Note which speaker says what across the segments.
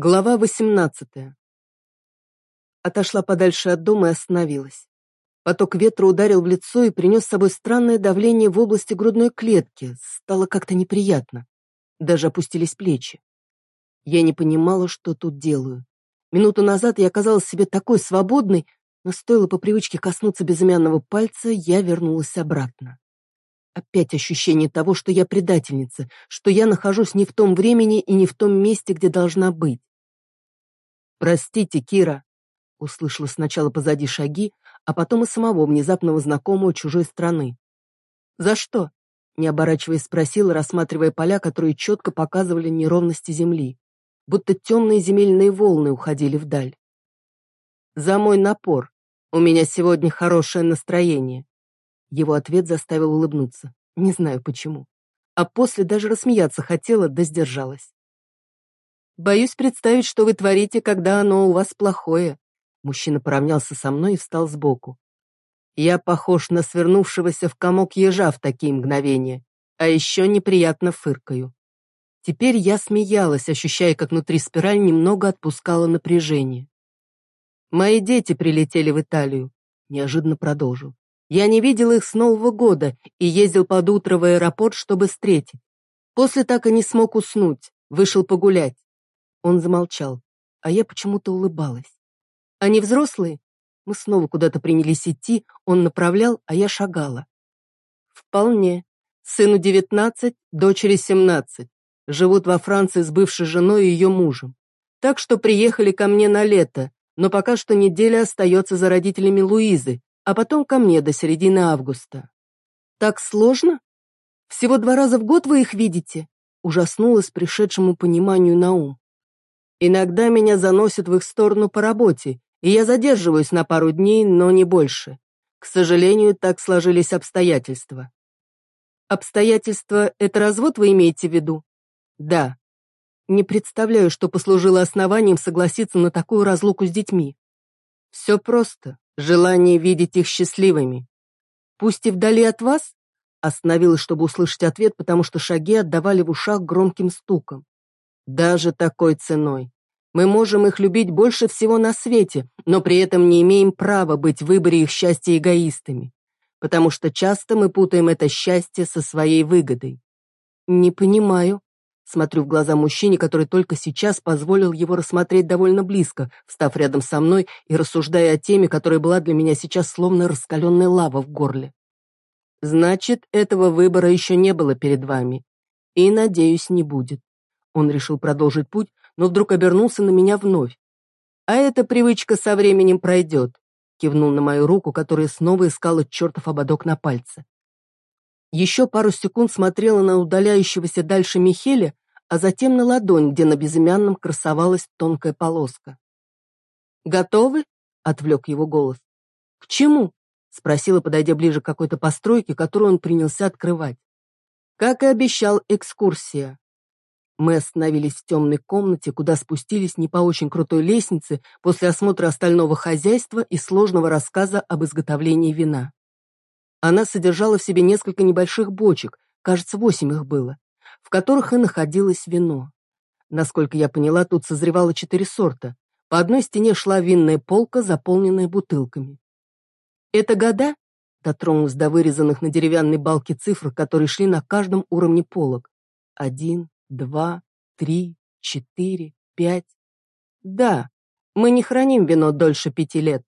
Speaker 1: Глава 18. Отошла подальше от дома и остановилась. Поток ветра ударил в лицо и принес с собой странное давление в области грудной клетки. Стало как-то неприятно. Даже опустились плечи. Я не понимала, что тут делаю. Минуту назад я оказалась себе такой свободной, но стоило по привычке коснуться безымянного пальца, я вернулась обратно. Опять ощущение того, что я предательница, что я нахожусь не в том времени и не в том месте, где должна быть. «Простите, Кира», — услышала сначала позади шаги, а потом и самого внезапного знакомого чужой страны. «За что?» — не оборачиваясь спросила, рассматривая поля, которые четко показывали неровности земли, будто темные земельные волны уходили вдаль. «За мой напор. У меня сегодня хорошее настроение», его ответ заставил улыбнуться. Не знаю почему. А после даже рассмеяться хотела, да сдержалась. «Боюсь представить, что вы творите, когда оно у вас плохое». Мужчина поравнялся со мной и встал сбоку. Я похож на свернувшегося в комок ежа в такие мгновения, а еще неприятно фыркаю. Теперь я смеялась, ощущая, как внутри спираль немного отпускала напряжение. «Мои дети прилетели в Италию», — неожиданно продолжил. Я не видел их с Нового года и ездил под утро в аэропорт, чтобы встретить. После так и не смог уснуть, вышел погулять. Он замолчал, а я почему-то улыбалась. Они взрослые? Мы снова куда-то принялись идти, он направлял, а я шагала. Вполне. Сыну девятнадцать, дочери семнадцать. Живут во Франции с бывшей женой и ее мужем. Так что приехали ко мне на лето, но пока что неделя остается за родителями Луизы, а потом ко мне до середины августа. Так сложно? Всего два раза в год вы их видите? Ужаснулась пришедшему пониманию на ум. Иногда меня заносят в их сторону по работе, и я задерживаюсь на пару дней, но не больше. К сожалению, так сложились обстоятельства. Обстоятельства — это развод вы имеете в виду? Да. Не представляю, что послужило основанием согласиться на такую разлуку с детьми. Все просто. Желание видеть их счастливыми. Пусть и вдали от вас? Остановилась, чтобы услышать ответ, потому что шаги отдавали в ушах громким стуком. Даже такой ценой. Мы можем их любить больше всего на свете, но при этом не имеем права быть в выборе их счастья эгоистами, потому что часто мы путаем это счастье со своей выгодой. Не понимаю, Смотрю в глаза мужчине, который только сейчас позволил его рассмотреть довольно близко, встав рядом со мной и рассуждая о теме, которая была для меня сейчас словно раскаленная лава в горле. «Значит, этого выбора еще не было перед вами. И, надеюсь, не будет». Он решил продолжить путь, но вдруг обернулся на меня вновь. «А эта привычка со временем пройдет», кивнул на мою руку, которая снова искала чертов ободок на пальце. Еще пару секунд смотрела на удаляющегося дальше Михеля, а затем на ладонь, где на безымянном красовалась тонкая полоска. «Готовы?» — отвлек его голос. «К чему?» — спросила, подойдя ближе к какой-то постройке, которую он принялся открывать. Как и обещал, экскурсия. Мы остановились в темной комнате, куда спустились не по очень крутой лестнице после осмотра остального хозяйства и сложного рассказа об изготовлении вина. Она содержала в себе несколько небольших бочек, кажется, восемь их было, в которых и находилось вино. Насколько я поняла, тут созревало четыре сорта. По одной стене шла винная полка, заполненная бутылками. «Это года?» — дотронулась до вырезанных на деревянной балке цифр, которые шли на каждом уровне полок. «Один, два, три, четыре, пять...» «Да, мы не храним вино дольше пяти лет.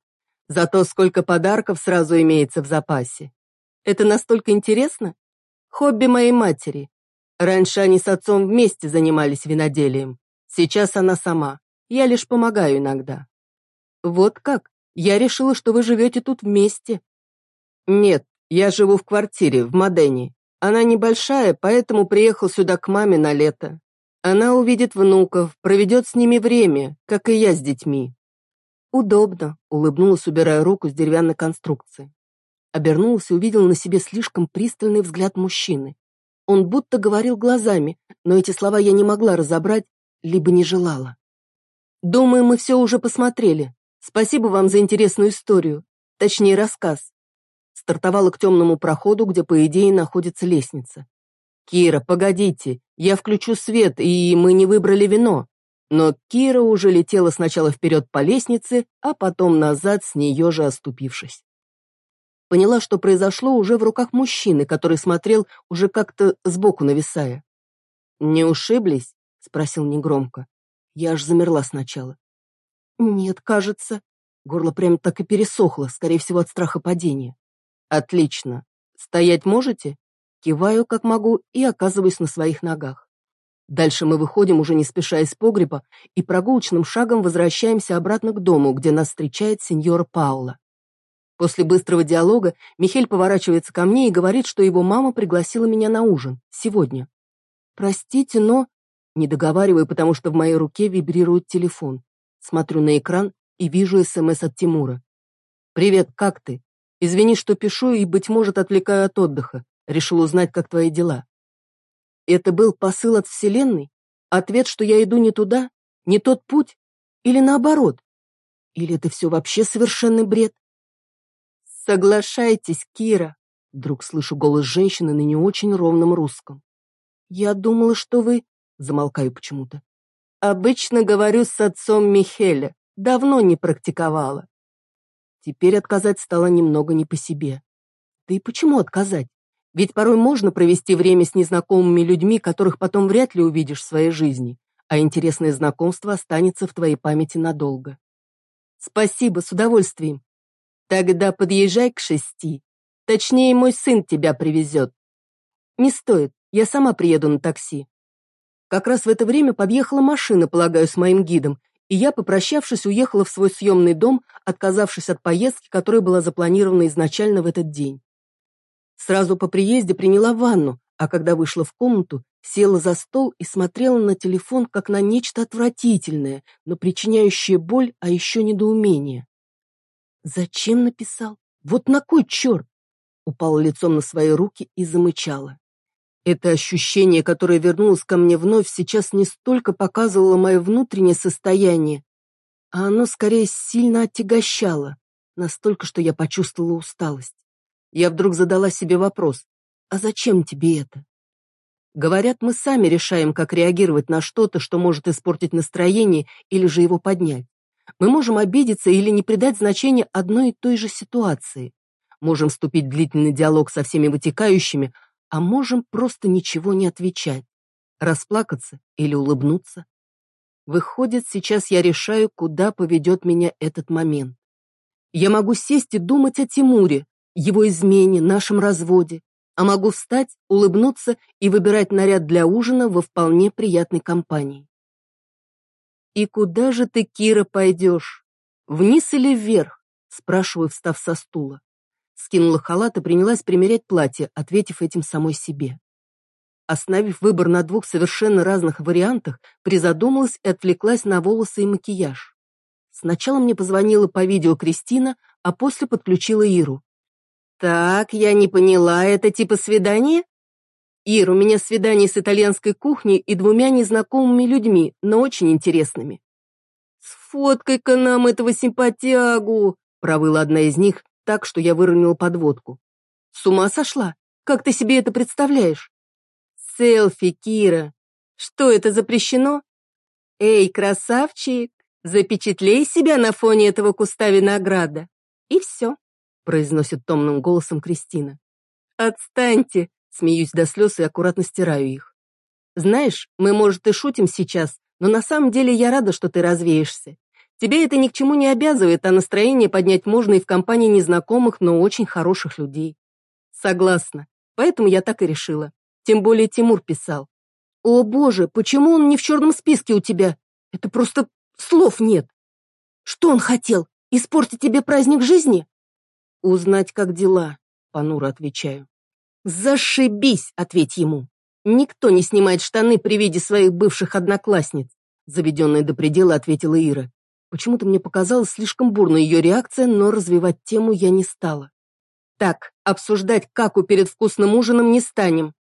Speaker 1: Зато сколько подарков сразу имеется в запасе. Это настолько интересно? Хобби моей матери. Раньше они с отцом вместе занимались виноделием. Сейчас она сама. Я лишь помогаю иногда. Вот как? Я решила, что вы живете тут вместе. Нет, я живу в квартире, в Модене. Она небольшая, поэтому приехал сюда к маме на лето. Она увидит внуков, проведет с ними время, как и я с детьми. Удобно, улыбнулась, убирая руку с деревянной конструкции. Обернулся и увидел на себе слишком пристальный взгляд мужчины. Он будто говорил глазами, но эти слова я не могла разобрать, либо не желала. «Думаю, мы все уже посмотрели. Спасибо вам за интересную историю. Точнее, рассказ». Стартовала к темному проходу, где, по идее, находится лестница. «Кира, погодите, я включу свет, и мы не выбрали вино». Но Кира уже летела сначала вперед по лестнице, а потом назад, с нее же оступившись. Поняла, что произошло уже в руках мужчины, который смотрел уже как-то сбоку нависая. «Не ушиблись?» — спросил негромко. Я аж замерла сначала. «Нет, кажется». Горло прям так и пересохло, скорее всего, от страха падения. «Отлично. Стоять можете?» Киваю, как могу, и оказываюсь на своих ногах. Дальше мы выходим, уже не спеша из погреба, и прогулочным шагом возвращаемся обратно к дому, где нас встречает сеньора Паула. После быстрого диалога Михель поворачивается ко мне и говорит, что его мама пригласила меня на ужин. Сегодня. Простите, но... Не договариваю, потому что в моей руке вибрирует телефон. Смотрю на экран и вижу СМС от Тимура. «Привет, как ты? Извини, что пишу и, быть может, отвлекаю от отдыха. Решил узнать, как твои дела». Это был посыл от Вселенной? Ответ, что я иду не туда? Не тот путь? Или наоборот? Или это все вообще совершенный бред? «Соглашайтесь, Кира!» Вдруг слышу голос женщины на не очень ровном русском. «Я думала, что вы...» Замолкаю почему-то. «Обычно говорю с отцом Михеля. Давно не практиковала». Теперь отказать стало немного не по себе. Да и почему отказать? Ведь порой можно провести время с незнакомыми людьми, которых потом вряд ли увидишь в своей жизни, а интересное знакомство останется в твоей памяти надолго. Спасибо, с удовольствием. Тогда подъезжай к шести. Точнее, мой сын тебя привезет. Не стоит, я сама приеду на такси. Как раз в это время подъехала машина, полагаю, с моим гидом, и я, попрощавшись, уехала в свой съемный дом, отказавшись от поездки, которая была запланирована изначально в этот день. Сразу по приезде приняла ванну, а когда вышла в комнату, села за стол и смотрела на телефон как на нечто отвратительное, но причиняющее боль, а еще недоумение. Зачем написал? Вот на кой черт? Упала лицом на свои руки и замычала. Это ощущение, которое вернулось ко мне вновь, сейчас не столько показывало мое внутреннее состояние, а оно скорее сильно отягощало, настолько, что я почувствовала усталость. Я вдруг задала себе вопрос, а зачем тебе это? Говорят, мы сами решаем, как реагировать на что-то, что может испортить настроение или же его поднять. Мы можем обидеться или не придать значения одной и той же ситуации. Можем вступить в длительный диалог со всеми вытекающими, а можем просто ничего не отвечать, расплакаться или улыбнуться. Выходит, сейчас я решаю, куда поведет меня этот момент. Я могу сесть и думать о Тимуре, его измене, нашем разводе, а могу встать, улыбнуться и выбирать наряд для ужина во вполне приятной компании. «И куда же ты, Кира, пойдешь? Вниз или вверх?» спрашиваю, встав со стула. Скинула халат и принялась примерять платье, ответив этим самой себе. Остановив выбор на двух совершенно разных вариантах, призадумалась и отвлеклась на волосы и макияж. Сначала мне позвонила по видео Кристина, а после подключила Иру. «Так, я не поняла, это типа свидание?» «Ир, у меня свидание с итальянской кухней и двумя незнакомыми людьми, но очень интересными». «Сфоткай-ка нам этого симпатягу!» — провыла одна из них, так, что я выронила подводку. С ума сошла? Как ты себе это представляешь? Селфи, Кира. Что это запрещено? Эй, красавчик, запечатлей себя на фоне этого куста винограда. И все, произносит томным голосом Кристина. Отстаньте, смеюсь до слез и аккуратно стираю их. Знаешь, мы, может, и шутим сейчас, но на самом деле я рада, что ты развеешься. Тебя это ни к чему не обязывает, а настроение поднять можно и в компании незнакомых, но очень хороших людей. Согласна. Поэтому я так и решила. Тем более Тимур писал. О боже, почему он не в черном списке у тебя? Это просто слов нет. Что он хотел? Испортить тебе праздник жизни? Узнать, как дела, понуро отвечаю. Зашибись, ответь ему. Никто не снимает штаны при виде своих бывших одноклассниц, заведенная до предела ответила Ира. Почему-то мне показалась слишком бурной ее реакция, но развивать тему я не стала. Так, обсуждать каку перед вкусным ужином не станем.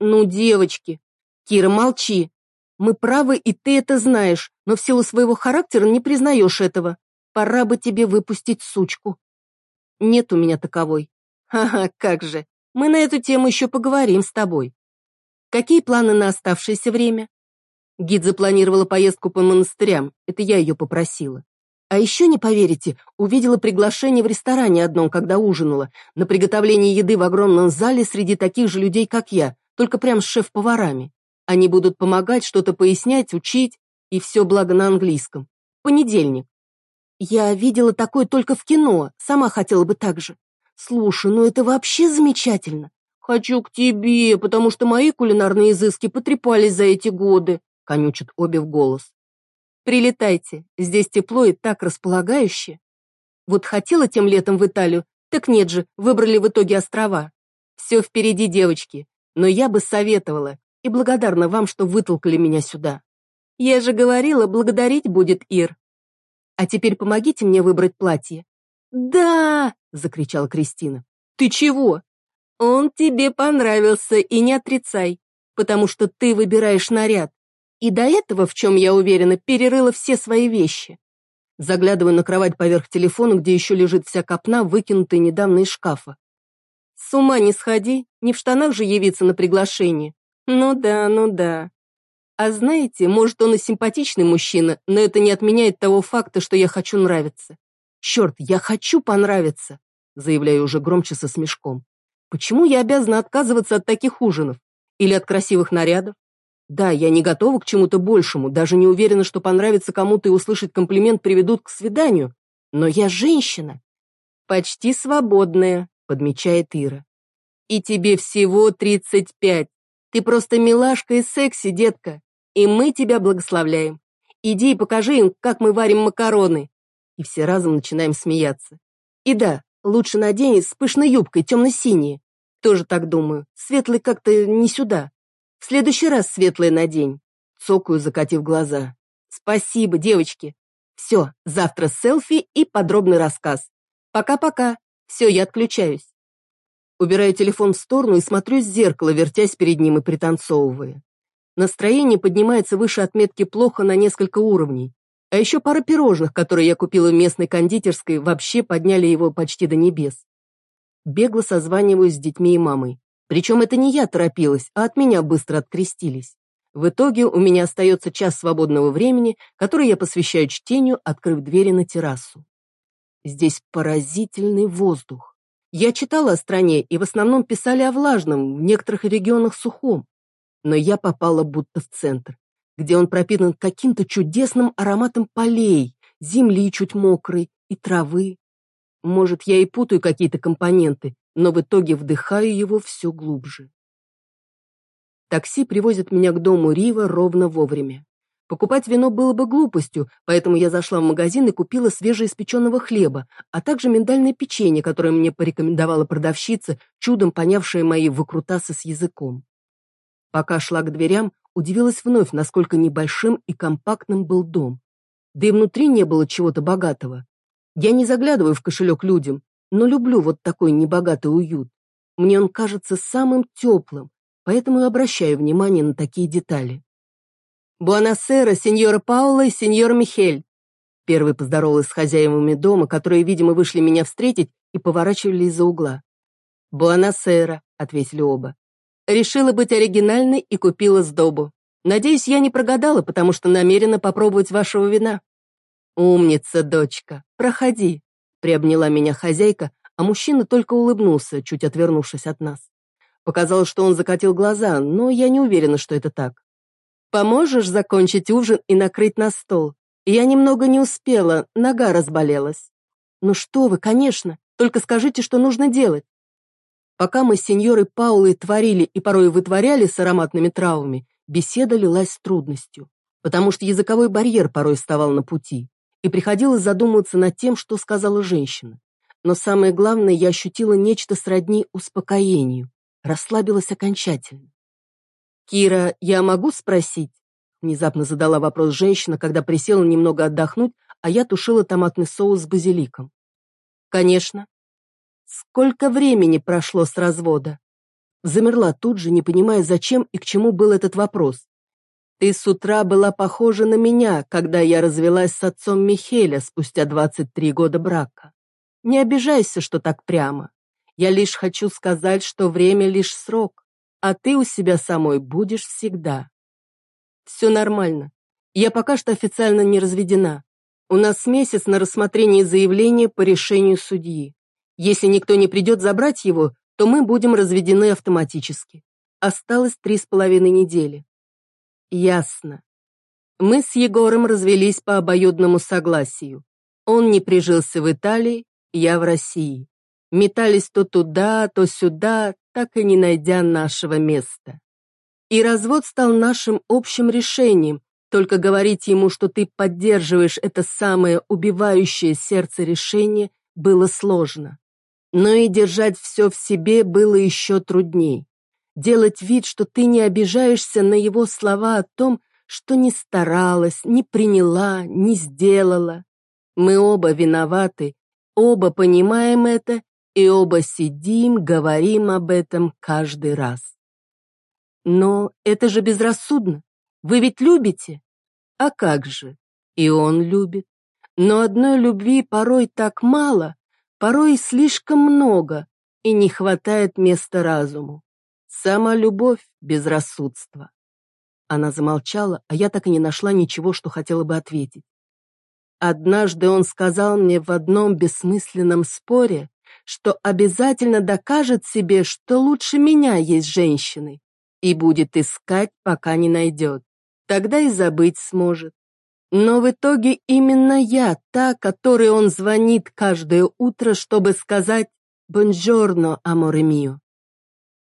Speaker 1: Ну, девочки. Кира, молчи. Мы правы, и ты это знаешь, но в силу своего характера не признаешь этого. Пора бы тебе выпустить сучку. Нет у меня таковой. Ха-ха, как же. Мы на эту тему еще поговорим с тобой. Какие планы на оставшееся время? Гид запланировала поездку по монастырям, это я ее попросила. А еще, не поверите, увидела приглашение в ресторане одном, когда ужинала, на приготовление еды в огромном зале среди таких же людей, как я, только прям с шеф-поварами. Они будут помогать, что-то пояснять, учить, и все благо на английском. Понедельник. Я видела такое только в кино, сама хотела бы так же. Слушай, ну это вообще замечательно. Хочу к тебе, потому что мои кулинарные изыски потрепались за эти годы, конючат обе в голос. Прилетайте, здесь тепло и так располагающе. Вот хотела тем летом в Италию, так нет же, выбрали в итоге острова. Все впереди, девочки, но я бы советовала и благодарна вам, что вытолкали меня сюда. Я же говорила, благодарить будет Ир. А теперь помогите мне выбрать платье. Да, закричала Кристина. Ты чего? Он тебе понравился и не отрицай, потому что ты выбираешь наряд. И до этого, в чем я уверена, перерыла все свои вещи. Заглядываю на кровать поверх телефона, где еще лежит вся копна, выкинутая недавно из шкафа. С ума не сходи, не в штанах же явиться на приглашение. Ну да, ну да. А знаете, может, он и симпатичный мужчина, но это не отменяет того факта, что я хочу нравиться. Черт, я хочу понравиться, заявляю уже громче со смешком. Почему я обязана отказываться от таких ужинов? Или от красивых нарядов? Да, я не готова к чему-то большему, даже не уверена, что понравится кому-то и услышать комплимент приведут к свиданию. Но я женщина. Почти свободная, подмечает Ира. И тебе всего 35. Ты просто милашка и секси, детка. И мы тебя благословляем. Иди и покажи им, как мы варим макароны. И все разом начинаем смеяться. И да, лучше надень с пышной юбкой, темно-синие. Тоже так думаю. Светлый как-то не сюда. В следующий раз светлое надень. Цокаю, закатив глаза. Спасибо, девочки. Все, завтра селфи и подробный рассказ. Пока-пока. Все, я отключаюсь. Убираю телефон в сторону и смотрю в зеркало, вертясь перед ним и пританцовывая. Настроение поднимается выше отметки плохо на несколько уровней. А еще пара пирожных, которые я купила в местной кондитерской, вообще подняли его почти до небес. Бегло созваниваюсь с детьми и мамой. Причем это не я торопилась, а от меня быстро открестились. В итоге у меня остается час свободного времени, который я посвящаю чтению, открыв двери на террасу. Здесь поразительный воздух. Я читала о стране и в основном писали о влажном, в некоторых регионах сухом. Но я попала будто в центр, где он пропитан каким-то чудесным ароматом полей, земли чуть мокрой и травы. Может, я и путаю какие-то компоненты, но в итоге вдыхаю его все глубже. Такси привозит меня к дому Рива ровно вовремя. Покупать вино было бы глупостью, поэтому я зашла в магазин и купила свежеиспеченного хлеба, а также миндальное печенье, которое мне порекомендовала продавщица, чудом понявшая мои выкрутасы с языком. Пока шла к дверям, удивилась вновь, насколько небольшим и компактным был дом. Да и внутри не было чего-то богатого. Я не заглядываю в кошелек людям, но люблю вот такой небогатый уют. Мне он кажется самым теплым, поэтому и обращаю внимание на такие детали. «Буанасера, сеньора Паула и сеньор Михель!» Первый поздоровалась с хозяевами дома, которые, видимо, вышли меня встретить и поворачивали из-за угла. «Буанасера», — ответили оба. «Решила быть оригинальной и купила сдобу. Надеюсь, я не прогадала, потому что намерена попробовать вашего вина». «Умница, дочка, проходи», Приобняла меня хозяйка, а мужчина только улыбнулся, чуть отвернувшись от нас. Показалось, что он закатил глаза, но я не уверена, что это так. «Поможешь закончить ужин и накрыть на стол? Я немного не успела, нога разболелась». «Ну что вы, конечно, только скажите, что нужно делать». Пока мы с сеньорой Паулой творили и порой вытворяли с ароматными травами, беседа лилась с трудностью, потому что языковой барьер порой вставал на пути и приходилось задумываться над тем, что сказала женщина. Но самое главное, я ощутила нечто сродни успокоению, расслабилась окончательно. «Кира, я могу спросить?» Внезапно задала вопрос женщина, когда присела немного отдохнуть, а я тушила томатный соус с базиликом. «Конечно». «Сколько времени прошло с развода?» Замерла тут же, не понимая, зачем и к чему был этот вопрос. Ты с утра была похожа на меня, когда я развелась с отцом Михеля спустя 23 года брака. Не обижайся, что так прямо. Я лишь хочу сказать, что время лишь срок, а ты у себя самой будешь всегда. Все нормально. Я пока что официально не разведена. У нас месяц на рассмотрение заявления по решению судьи. Если никто не придет забрать его, то мы будем разведены автоматически. Осталось три с половиной недели. Ясно. Мы с Егором развелись по обоюдному согласию. Он не прижился в Италии, я в России. Метались то туда, то сюда, так и не найдя нашего места. И развод стал нашим общим решением, только говорить ему, что ты поддерживаешь это самое убивающее сердце решение, было сложно. Но и держать все в себе было еще трудней. Делать вид, что ты не обижаешься на его слова о том, что не старалась, не приняла, не сделала. Мы оба виноваты, оба понимаем это и оба сидим, говорим об этом каждый раз. Но это же безрассудно. Вы ведь любите? А как же? И он любит. Но одной любви порой так мало, порой слишком много, и не хватает места разуму. Сама любовь — безрассудство. Она замолчала, а я так и не нашла ничего, что хотела бы ответить. Однажды он сказал мне в одном бессмысленном споре, что обязательно докажет себе, что лучше меня есть женщины, и будет искать, пока не найдет тогда и забыть сможет. Но в итоге именно я та, которой он звонит каждое утро, чтобы сказать «Бонжорно, аморе мио».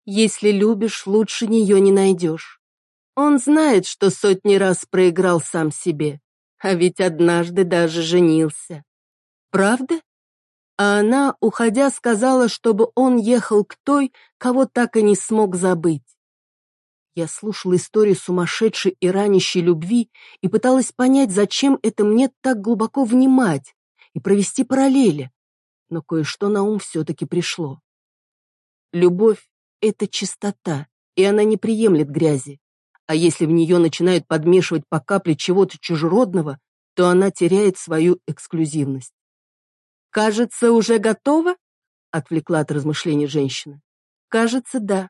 Speaker 1: Если любишь, лучше нее не найдешь. Он знает, что сотни раз проиграл сам себе, а ведь однажды даже женился. Правда? А она, уходя, сказала, чтобы он ехал к той, кого так и не смог забыть. Я слушала историю сумасшедшей и ранящей любви и пыталась понять, зачем это мне так глубоко внимать и провести параллели, но кое-что на ум все-таки пришло. Любовь — это чистота, и она не приемлет грязи. А если в нее начинают подмешивать по капле чего-то чужеродного, то она теряет свою эксклюзивность. «Кажется, уже готова?» — отвлекла от размышлений женщина. «Кажется, да.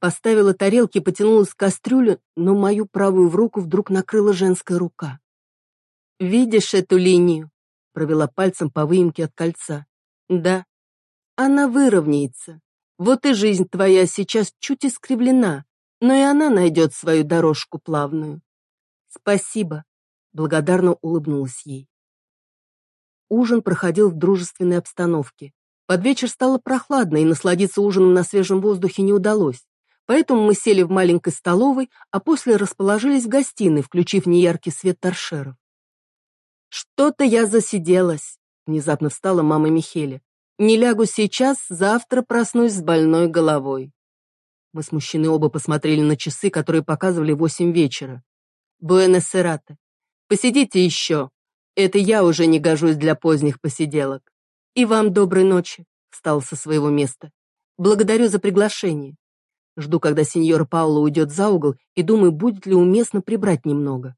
Speaker 1: Поставила тарелки, потянулась к кастрюле, но мою правую в руку вдруг накрыла женская рука. «Видишь эту линию?» — провела пальцем по выемке от кольца. «Да. Она выровняется. Вот и жизнь твоя сейчас чуть искривлена, но и она найдет свою дорожку плавную. Спасибо», — благодарно улыбнулась ей. Ужин проходил в дружественной обстановке. Под вечер стало прохладно, и насладиться ужином на свежем воздухе не удалось. Поэтому мы сели в маленькой столовой, а после расположились в гостиной, включив неяркий свет торшеров. «Что-то я засиделась», — внезапно встала мама Михеля. «Не лягу сейчас, завтра проснусь с больной головой». Мы с мужчиной оба посмотрели на часы, которые показывали восемь вечера. «Буэнос-Эрата. Посидите еще. Это я уже не гожусь для поздних посиделок. И вам доброй ночи», — встал со своего места. «Благодарю за приглашение. Жду, когда сеньор Пауло уйдет за угол, и думаю, будет ли уместно прибрать немного.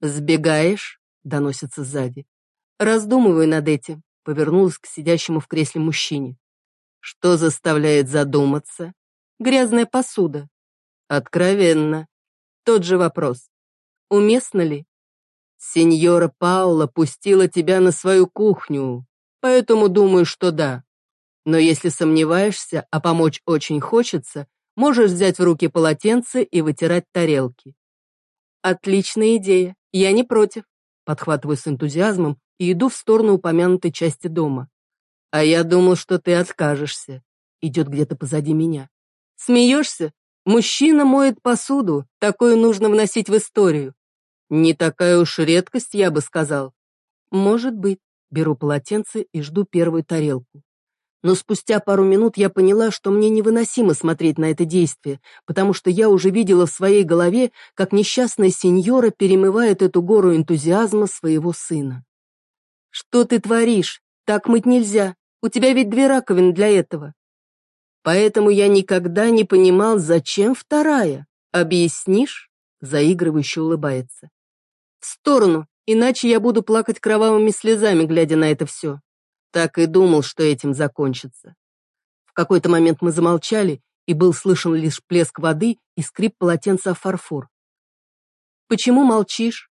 Speaker 1: «Сбегаешь?» — доносится сзади. Раздумываю над этим, повернулась к сидящему в кресле мужчине. Что заставляет задуматься? Грязная посуда. Откровенно. Тот же вопрос. Уместно ли? Сеньора Паула пустила тебя на свою кухню, поэтому думаю, что да. Но если сомневаешься, а помочь очень хочется, Можешь взять в руки полотенце и вытирать тарелки. Отличная идея, я не против. Подхватываю с энтузиазмом и иду в сторону упомянутой части дома. А я думал, что ты откажешься. Идет где-то позади меня. Смеешься? Мужчина моет посуду, такое нужно вносить в историю. Не такая уж редкость, я бы сказал. Может быть. Беру полотенце и жду первую тарелку. Но спустя пару минут я поняла, что мне невыносимо смотреть на это действие, потому что я уже видела в своей голове, как несчастная сеньора перемывает эту гору энтузиазма своего сына. «Что ты творишь? Так мыть нельзя. У тебя ведь две раковины для этого». Поэтому я никогда не понимал, зачем вторая. Объяснишь? Заигрывающе улыбается. В сторону, иначе я буду плакать кровавыми слезами, глядя на это все. Так и думал, что этим закончится. В какой-то момент мы замолчали, и был слышен лишь плеск воды и скрип полотенца о фарфор. Почему молчишь?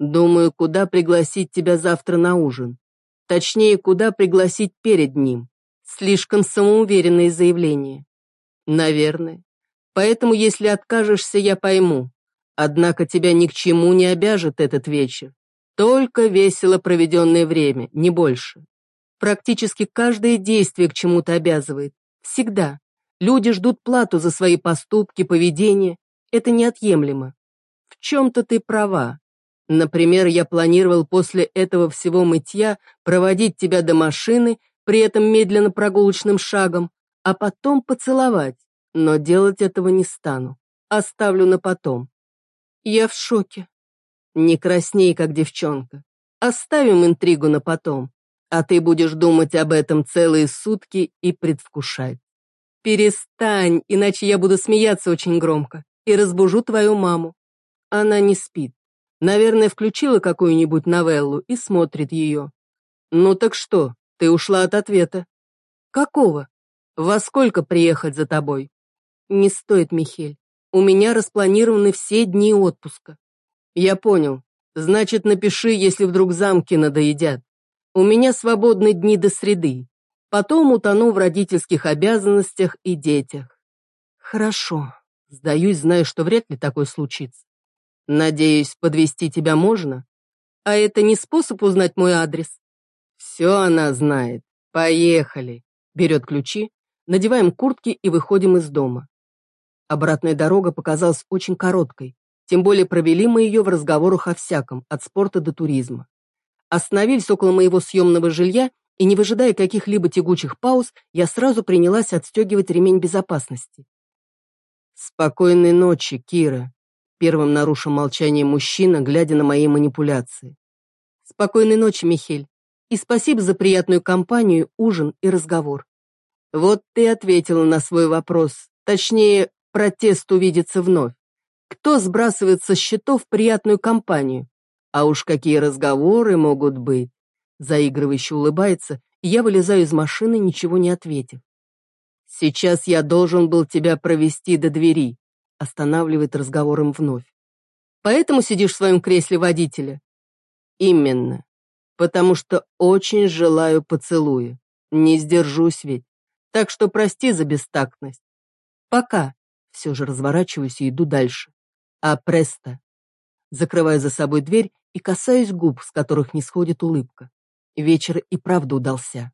Speaker 1: Думаю, куда пригласить тебя завтра на ужин. Точнее, куда пригласить перед ним. Слишком самоуверенное заявление. Наверное. Поэтому, если откажешься, я пойму. Однако тебя ни к чему не обяжет этот вечер. Только весело проведенное время, не больше. Практически каждое действие к чему-то обязывает. Всегда. Люди ждут плату за свои поступки, поведение. Это неотъемлемо. В чем-то ты права. Например, я планировал после этого всего мытья проводить тебя до машины, при этом медленно прогулочным шагом, а потом поцеловать. Но делать этого не стану. Оставлю на потом. Я в шоке. Не красней, как девчонка. Оставим интригу на потом, а ты будешь думать об этом целые сутки и предвкушать. Перестань, иначе я буду смеяться очень громко и разбужу твою маму. Она не спит. Наверное, включила какую-нибудь новеллу и смотрит ее. Ну так что, ты ушла от ответа? Какого? Во сколько приехать за тобой? Не стоит, Михель. У меня распланированы все дни отпуска. Я понял. Значит, напиши, если вдруг замки надоедят. У меня свободны дни до среды. Потом утону в родительских обязанностях и детях. Хорошо. Сдаюсь, зная, что вряд ли такое случится. Надеюсь, подвести тебя можно? А это не способ узнать мой адрес? Все она знает. Поехали. Берет ключи, надеваем куртки и выходим из дома. Обратная дорога показалась очень короткой, тем более провели мы ее в разговорах о всяком, от спорта до туризма. Остановились около моего съемного жилья, и, не выжидая каких-либо тягучих пауз, я сразу принялась отстегивать ремень безопасности. «Спокойной ночи, Кира», — первым нарушил молчание мужчина, глядя на мои манипуляции. «Спокойной ночи, Михель, и спасибо за приятную компанию, ужин и разговор». Вот ты ответила на свой вопрос, точнее, Протест увидится вновь. Кто сбрасывает со счетов приятную компанию? А уж какие разговоры могут быть. Заигрывающе улыбается, и я вылезаю из машины, ничего не ответив. Сейчас я должен был тебя провести до двери, останавливает разговором вновь. Поэтому сидишь в своем кресле водителя? Именно. Потому что очень желаю поцелуя. Не сдержусь ведь. Так что прости за бестактность. Пока. Все же разворачиваюсь и иду дальше. А престо. Закрываю за собой дверь и касаюсь губ, с которых не сходит улыбка. Вечер и правда удался.